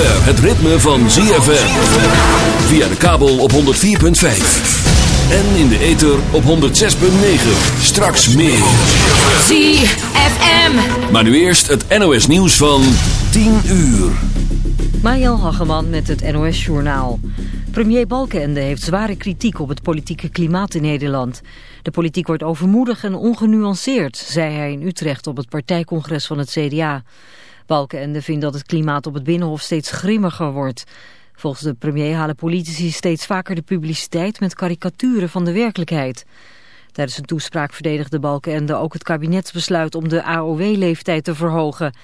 zover het ritme van ZFM. Via de kabel op 104.5. En in de ether op 106.9. Straks meer. ZFM. Maar nu eerst het NOS nieuws van 10 uur. Mariel Hageman met het NOS Journaal. Premier Balkenende heeft zware kritiek op het politieke klimaat in Nederland. De politiek wordt overmoedig en ongenuanceerd, zei hij in Utrecht op het partijcongres van het CDA. Balkenende vindt dat het klimaat op het Binnenhof steeds grimmiger wordt. Volgens de premier halen politici steeds vaker de publiciteit met karikaturen van de werkelijkheid. Tijdens een toespraak verdedigde Balkenende ook het kabinetsbesluit om de AOW-leeftijd te verhogen.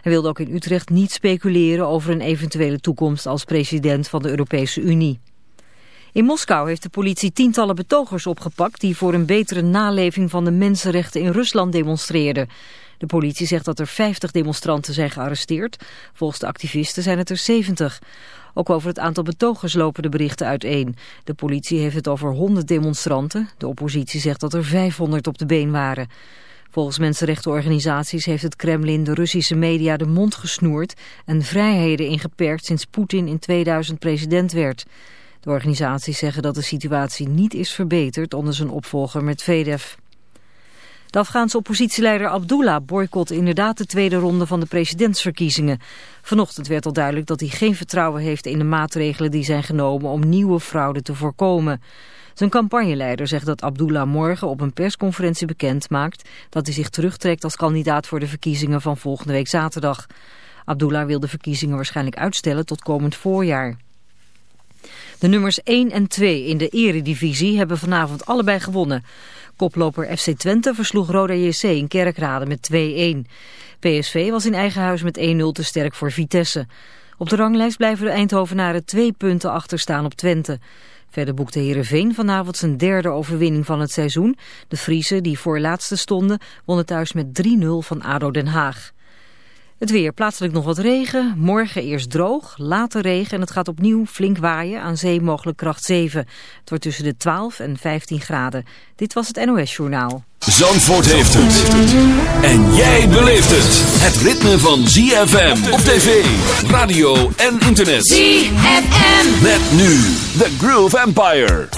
Hij wilde ook in Utrecht niet speculeren over een eventuele toekomst als president van de Europese Unie. In Moskou heeft de politie tientallen betogers opgepakt die voor een betere naleving van de mensenrechten in Rusland demonstreerden. De politie zegt dat er 50 demonstranten zijn gearresteerd. Volgens de activisten zijn het er 70. Ook over het aantal betogers lopen de berichten uiteen. De politie heeft het over 100 demonstranten. De oppositie zegt dat er 500 op de been waren. Volgens mensenrechtenorganisaties heeft het Kremlin de Russische media de mond gesnoerd en vrijheden ingeperkt sinds Poetin in 2000 president werd. De organisaties zeggen dat de situatie niet is verbeterd onder zijn opvolger Medvedev. De Afghaanse oppositieleider Abdullah boycott inderdaad de tweede ronde van de presidentsverkiezingen. Vanochtend werd al duidelijk dat hij geen vertrouwen heeft in de maatregelen die zijn genomen om nieuwe fraude te voorkomen. Zijn campagneleider zegt dat Abdullah morgen op een persconferentie bekend maakt dat hij zich terugtrekt als kandidaat voor de verkiezingen van volgende week zaterdag. Abdullah wil de verkiezingen waarschijnlijk uitstellen tot komend voorjaar. De nummers 1 en 2 in de eredivisie hebben vanavond allebei gewonnen. Koploper FC Twente versloeg Roda JC in Kerkrade met 2-1. PSV was in eigen huis met 1-0 te sterk voor Vitesse. Op de ranglijst blijven de Eindhovenaren twee punten achterstaan op Twente. Verder boekte Heerenveen vanavond zijn derde overwinning van het seizoen. De Friese, die voor laatste stonden, wonnen thuis met 3-0 van ADO Den Haag. Het weer, plaatselijk nog wat regen, morgen eerst droog, later regen en het gaat opnieuw flink waaien, aan zee mogelijk kracht 7. Het wordt tussen de 12 en 15 graden. Dit was het NOS Journaal. Zandvoort heeft het. En jij beleeft het. Het ritme van ZFM op tv, radio en internet. ZFM. Met nu The Groove Empire.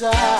side.